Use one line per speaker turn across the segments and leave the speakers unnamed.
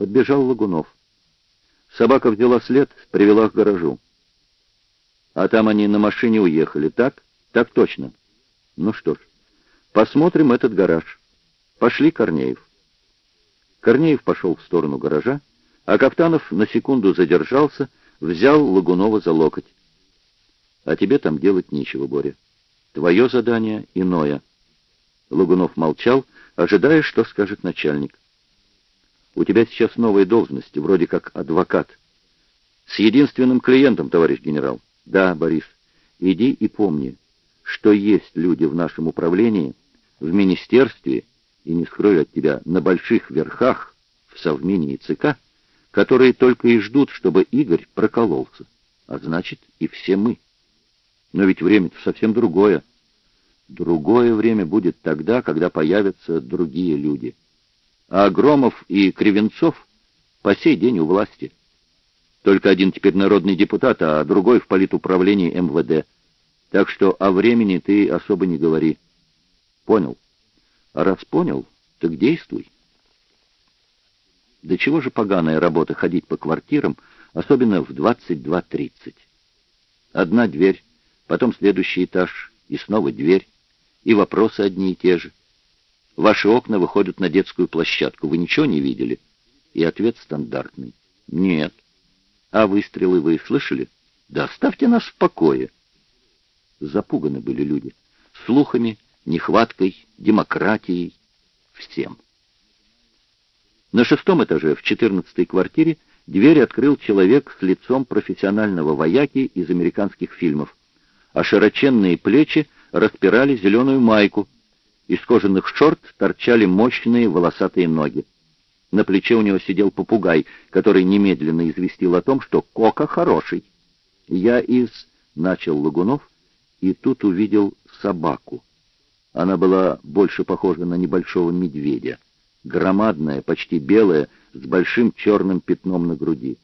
Подбежал Лагунов. Собака взяла след, привела к гаражу. А там они на машине уехали, так? Так точно. Ну что ж, посмотрим этот гараж. Пошли, Корнеев. Корнеев пошел в сторону гаража, а Каптанов на секунду задержался, взял Лагунова за локоть. А тебе там делать нечего, Боря. Твое задание иное. Лагунов молчал, ожидая, что скажет начальник. У тебя сейчас новая должность, вроде как адвокат. С единственным клиентом, товарищ генерал. Да, Борис, иди и помни, что есть люди в нашем управлении, в министерстве, и не скрою от тебя, на больших верхах, в Совмине и ЦК, которые только и ждут, чтобы Игорь прокололся. А значит, и все мы. Но ведь время-то совсем другое. Другое время будет тогда, когда появятся другие люди. А Громов и Кривенцов по сей день у власти. Только один теперь народный депутат, а другой в политуправлении МВД. Так что о времени ты особо не говори. Понял? А раз понял, так действуй. Да чего же поганая работа ходить по квартирам, особенно в 22.30. Одна дверь, потом следующий этаж, и снова дверь, и вопросы одни и те же. Ваши окна выходят на детскую площадку. Вы ничего не видели? И ответ стандартный. Нет. А выстрелы вы слышали? Да оставьте нас в покое. Запуганы были люди. Слухами, нехваткой, демократией, всем. На шестом этаже, в четырнадцатой квартире, дверь открыл человек с лицом профессионального вояки из американских фильмов, а широченные плечи распирали зеленую майку, из кожаных шорт торчали мощные волосатые ноги. На плече у него сидел попугай, который немедленно известил о том, что Кока хороший. «Я из...» — начал Лагунов, и тут увидел собаку. Она была больше похожа на небольшого медведя, громадная, почти белая, с большим черным пятном на груди.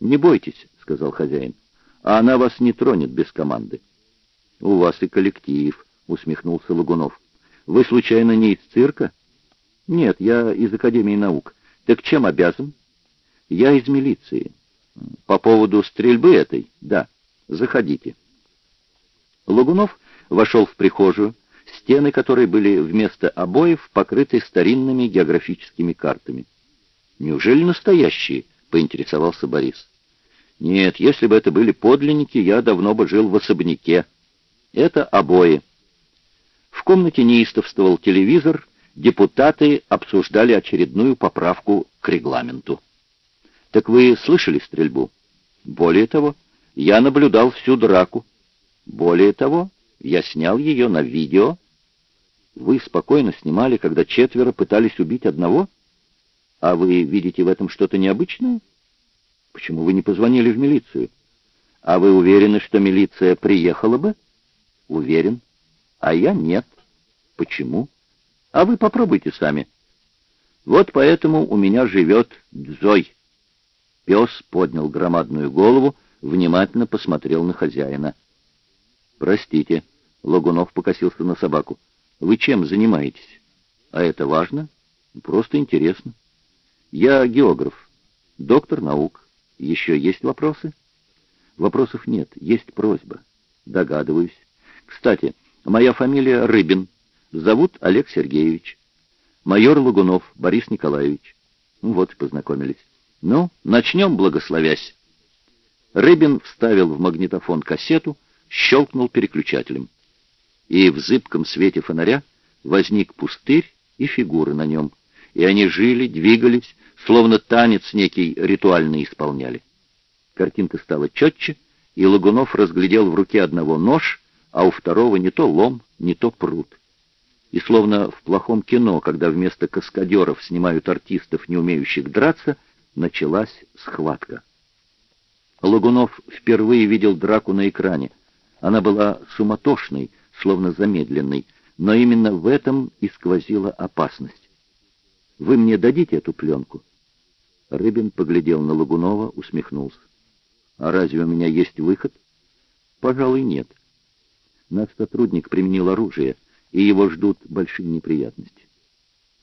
«Не бойтесь», — сказал хозяин, — «а она вас не тронет без команды». «У вас и коллектив», — усмехнулся Лагунов. «Вы, случайно, не из цирка?» «Нет, я из Академии наук. Так чем обязан?» «Я из милиции». «По поводу стрельбы этой?» «Да. Заходите». Лагунов вошел в прихожую, стены которой были вместо обоев покрыты старинными географическими картами. «Неужели настоящие?» — поинтересовался Борис. «Нет, если бы это были подлинники, я давно бы жил в особняке. Это обои». В комнате неистовствовал телевизор, депутаты обсуждали очередную поправку к регламенту. «Так вы слышали стрельбу?» «Более того, я наблюдал всю драку. Более того, я снял ее на видео. Вы спокойно снимали, когда четверо пытались убить одного? А вы видите в этом что-то необычное? Почему вы не позвонили в милицию? А вы уверены, что милиция приехала бы? Уверен. А я нет. Почему? А вы попробуйте сами. Вот поэтому у меня живет Дзой. Пес поднял громадную голову, внимательно посмотрел на хозяина. «Простите», — Логунов покосился на собаку. «Вы чем занимаетесь?» «А это важно?» «Просто интересно». «Я географ, доктор наук. Еще есть вопросы?» «Вопросов нет, есть просьба». «Догадываюсь. Кстати, моя фамилия Рыбин. Зовут Олег Сергеевич. Майор Лагунов Борис Николаевич». Вот и познакомились. «Ну, начнем, благословясь». Рыбин вставил в магнитофон кассету — щелкнул переключателем. И в зыбком свете фонаря возник пустырь и фигуры на нем, и они жили, двигались, словно танец некий ритуальный исполняли. Картинка стала четче, и Лагунов разглядел в руке одного нож, а у второго не то лом, не то пруд. И словно в плохом кино, когда вместо каскадеров снимают артистов, не умеющих драться, началась схватка. Лагунов впервые видел драку на экране, она была суматошной, словно замедленной, но именно в этом и сквозила опасность. «Вы мне дадите эту пленку?» Рыбин поглядел на Лагунова, усмехнулся. «А разве у меня есть выход?» «Пожалуй, нет. Наш сотрудник применил оружие, и его ждут большие неприятности.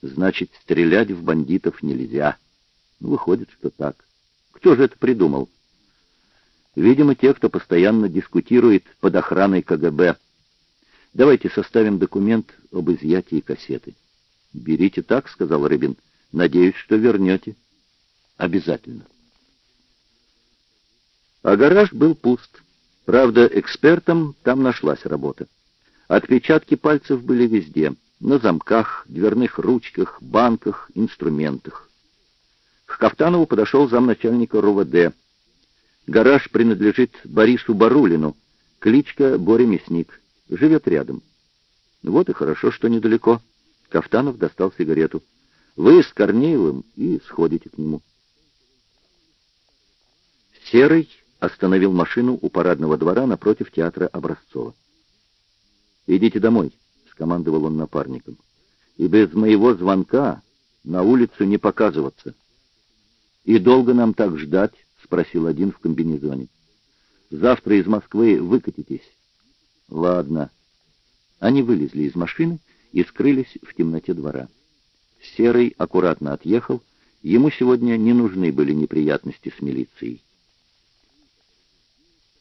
Значит, стрелять в бандитов нельзя». Выходит, что так. Кто же это придумал? Видимо, те, кто постоянно дискутирует под охраной КГБ. Давайте составим документ об изъятии кассеты. «Берите так», — сказал Рыбин. «Надеюсь, что вернете». «Обязательно». А гараж был пуст. Правда, экспертам там нашлась работа. Отпечатки пальцев были везде. На замках, дверных ручках, банках, инструментах. К Кафтанову подошел замначальника РУВД. Гараж принадлежит Борису Барулину, кличка Боря Мясник. Живет рядом. Вот и хорошо, что недалеко. Кафтанов достал сигарету. Вы с Корнеевым и сходите к нему. Серый остановил машину у парадного двора напротив театра Образцова. «Идите домой», — скомандовал он напарником. «И без моего звонка на улицу не показываться». «И долго нам так ждать?» — спросил один в комбинезоне. «Завтра из Москвы выкатитесь». «Ладно». Они вылезли из машины и скрылись в темноте двора. Серый аккуратно отъехал, ему сегодня не нужны были неприятности с милицией.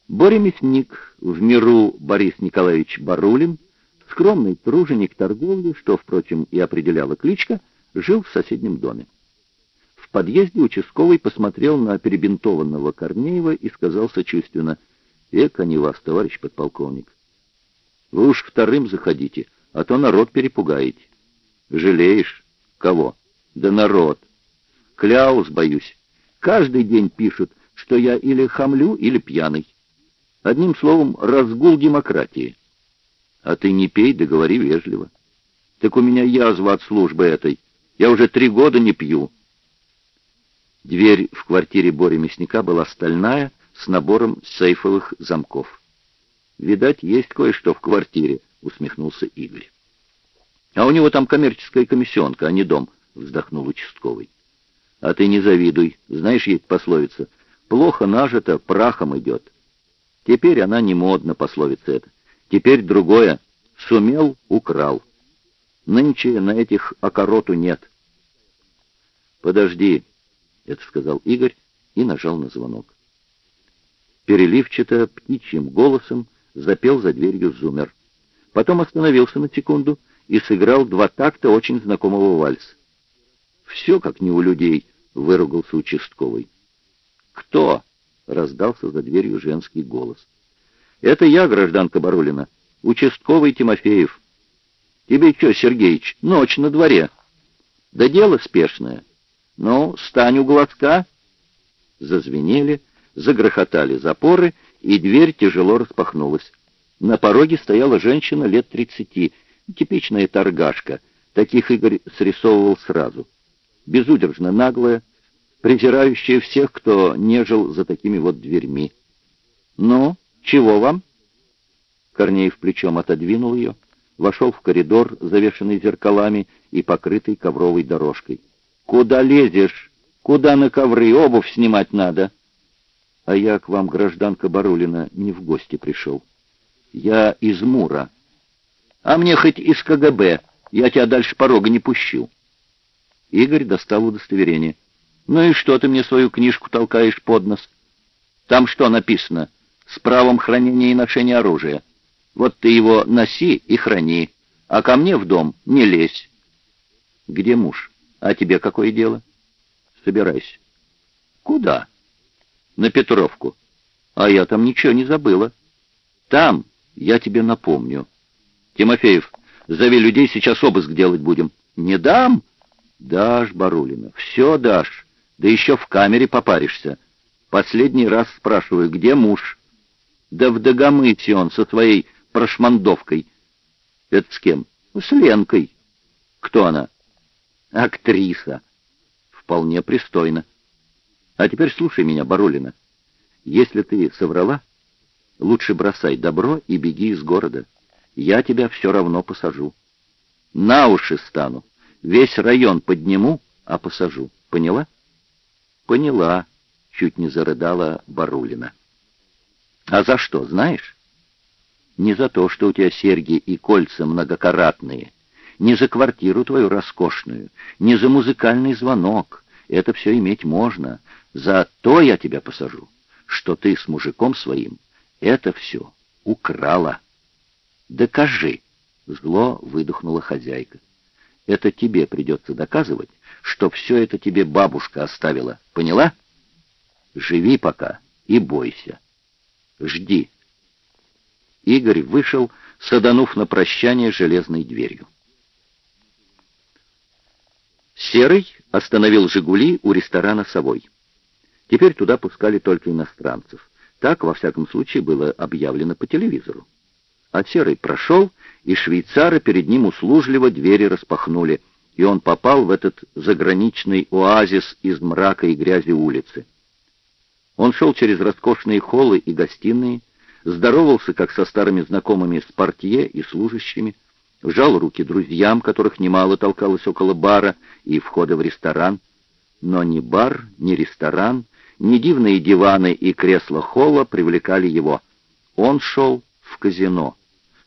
Боря Мясник, в миру Борис Николаевич Барулин, скромный труженик торговли, что, впрочем, и определяла кличка, жил в соседнем доме. В подъезде участковый посмотрел на перебинтованного Корнеева и сказал сочувственно, «Эк, они вас, товарищ подполковник. Вы уж вторым заходите, а то народ перепугаете. Жалеешь? Кого? Да народ. Кляус, боюсь. Каждый день пишут, что я или хамлю, или пьяный. Одним словом, разгул демократии. А ты не пей, да говори вежливо. Так у меня язва от службы этой. Я уже три года не пью. Дверь в квартире Бори Мясника была стальная, с набором сейфовых замков. Видать, есть кое-что в квартире, усмехнулся Игорь. А у него там коммерческая комиссионка, а не дом, вздохнул участковый. А ты не завидуй, знаешь, есть пословица, плохо нажито, прахом идет. Теперь она не модна, пословица эта. Теперь другое. Сумел, украл. Нынче на этих окороту нет. Подожди, это сказал Игорь и нажал на звонок. Переливчато, птичьим голосом запел за дверью Зумер. Потом остановился на секунду и сыграл два такта очень знакомого вальса. «Все как не у людей», — выругался участковый. «Кто?» — раздался за дверью женский голос. «Это я, гражданка Барулина, участковый Тимофеев. Тебе что, Сергеич, ночь на дворе?» «Да дело спешное. Ну, стань у глазка». Зазвенели, загрохотали запоры, и дверь тяжело распахнулась. На пороге стояла женщина лет тридцати, типичная торгашка. Таких Игорь срисовывал сразу. Безудержно наглая, презирающая всех, кто не жил за такими вот дверьми. «Ну, чего вам?» Корнеев плечом отодвинул ее, вошел в коридор, завешенный зеркалами и покрытый ковровой дорожкой. «Куда лезешь? Куда на ковры? Обувь снимать надо!» «А я к вам, гражданка Барулина, не в гости пришел». Я из Мура. А мне хоть из КГБ, я тебя дальше порога не пущу. Игорь достал удостоверение. Ну и что ты мне свою книжку толкаешь под нос? Там что написано? С правом хранения и ношения оружия. Вот ты его носи и храни, а ко мне в дом не лезь. Где муж? А тебе какое дело? Собирайся. Куда? На Петровку. А я там ничего не забыла. Там я тебе напомню. Тимофеев, зови людей, сейчас обыск делать будем. Не дам? Дашь, Барулина, все дашь. Да еще в камере попаришься. Последний раз спрашиваю, где муж? Да в Дагомыте он со своей прошмандовкой. Это с кем? С Ленкой. Кто она? Актриса. Вполне пристойно. А теперь слушай меня, Барулина. Если ты соврала, Лучше бросай добро и беги из города. Я тебя все равно посажу. На уши стану. Весь район подниму, а посажу. Поняла? Поняла, чуть не зарыдала Барулина. А за что, знаешь? Не за то, что у тебя серьги и кольца многокаратные, не за квартиру твою роскошную, не за музыкальный звонок, Это все иметь можно. За то я тебя посажу, что ты с мужиком своим это все украла. Докажи, зло выдохнула хозяйка. Это тебе придется доказывать, что все это тебе бабушка оставила. Поняла? Живи пока и бойся. Жди. Игорь вышел, саданув на прощание железной дверью. Серый остановил «Жигули» у ресторана «Совой». Теперь туда пускали только иностранцев. Так, во всяком случае, было объявлено по телевизору. А Серый прошел, и швейцары перед ним услужливо двери распахнули, и он попал в этот заграничный оазис из мрака и грязи улицы. Он шел через роскошные холлы и гостиные, здоровался, как со старыми знакомыми с портье и служащими, сжал руки друзьям, которых немало толкалось около бара и входа в ресторан. Но ни бар, ни ресторан, ни дивные диваны и кресла холла привлекали его. Он шел в казино,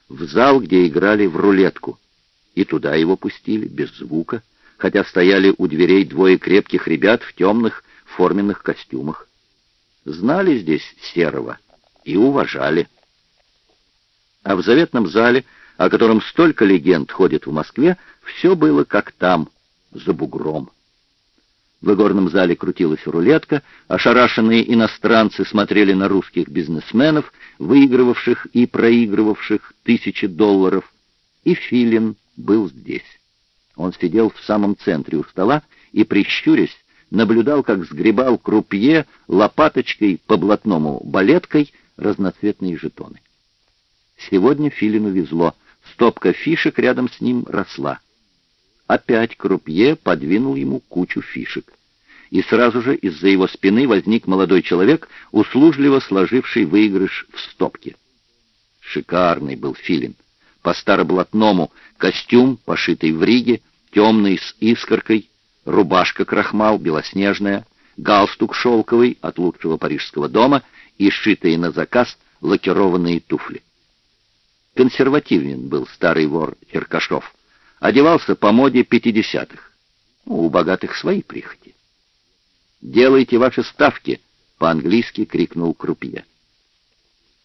в зал, где играли в рулетку. И туда его пустили, без звука, хотя стояли у дверей двое крепких ребят в темных форменных костюмах. Знали здесь Серого и уважали. А в заветном зале, о котором столько легенд ходит в Москве, все было как там, за бугром. В игорном зале крутилась рулетка, ошарашенные иностранцы смотрели на русских бизнесменов, выигрывавших и проигрывавших тысячи долларов, и Филин был здесь. Он сидел в самом центре у стола и, прищурясь, наблюдал, как сгребал крупье лопаточкой по блатному балеткой разноцветные жетоны. Сегодня Филину везло, стопка фишек рядом с ним росла. Опять крупье подвинул ему кучу фишек. И сразу же из-за его спины возник молодой человек, услужливо сложивший выигрыш в стопке. Шикарный был филин. По староблатному костюм, пошитый в Риге, темный с искоркой, рубашка крахмал, белоснежная, галстук шелковый от лучшего парижского дома и сшитые на заказ лакированные туфли. Консервативен был старый вор Черкашов одевался по моде пятидесятых. Ну, у богатых свои прихоти. «Делайте ваши ставки!» — по-английски крикнул крупье.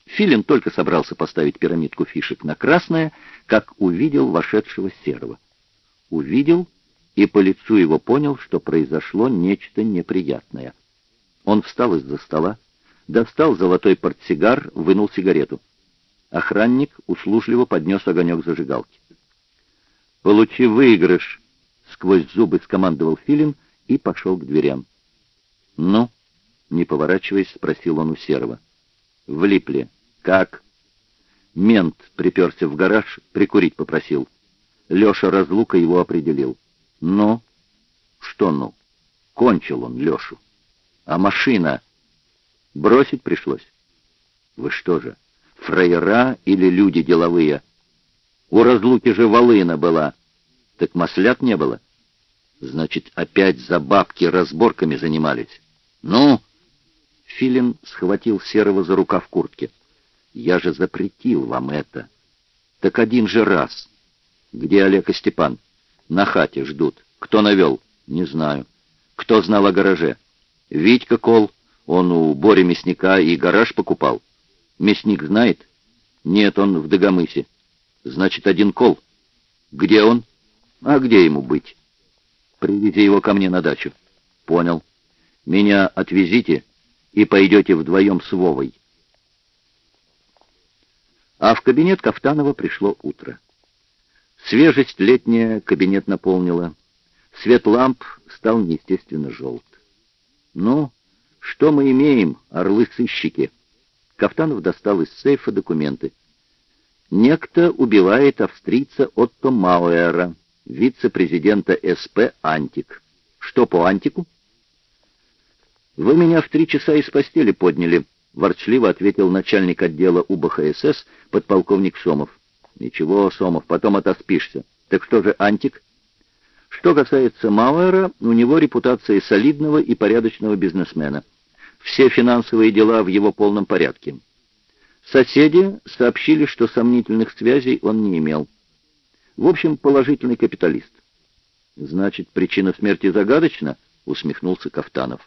Филин только собрался поставить пирамидку фишек на красное, как увидел вошедшего серого. Увидел и по лицу его понял, что произошло нечто неприятное. Он встал из-за стола, достал золотой портсигар, вынул сигарету. Охранник услужливо поднес огонек зажигалки. «Получи выигрыш!» — сквозь зубы скомандовал Филин и пошел к дверям. «Ну?» — не поворачиваясь, спросил он у Серого. «Влипли. Как?» Мент приперся в гараж, прикурить попросил. Леша Разлука его определил. «Ну?» «Что «ну?» Кончил он Лешу. «А машина?» «Бросить пришлось?» «Вы что же, фраера или люди деловые?» У разлуки же волына была. Так маслят не было. Значит, опять за бабки разборками занимались. Ну? Филин схватил Серого за рукав куртки. Я же запретил вам это. Так один же раз. Где Олег и Степан? На хате ждут. Кто навел? Не знаю. Кто знал о гараже? Витька Кол. Он у Бори Мясника и гараж покупал. Мясник знает? Нет, он в Дагомысе. Значит, один кол. Где он? А где ему быть? Привези его ко мне на дачу. Понял. Меня отвезите и пойдете вдвоем с Вовой. А в кабинет Кафтанова пришло утро. Свежесть летняя кабинет наполнила. Свет ламп стал неестественно желт. «Ну, что мы имеем, орлы-сыщики?» Кафтанов достал из сейфа документы. Некто убивает австрийца Отто Мауэра, вице-президента СП «Антик». Что по «Антику»? «Вы меня в три часа из постели подняли», — ворчливо ответил начальник отдела УБХСС подполковник Сомов. «Ничего, Сомов, потом отоспишься. Так что же «Антик»?» Что касается Мауэра, у него репутация солидного и порядочного бизнесмена. Все финансовые дела в его полном порядке. Соседи сообщили, что сомнительных связей он не имел. В общем, положительный капиталист. Значит, причина смерти загадочна? усмехнулся Кафтанов.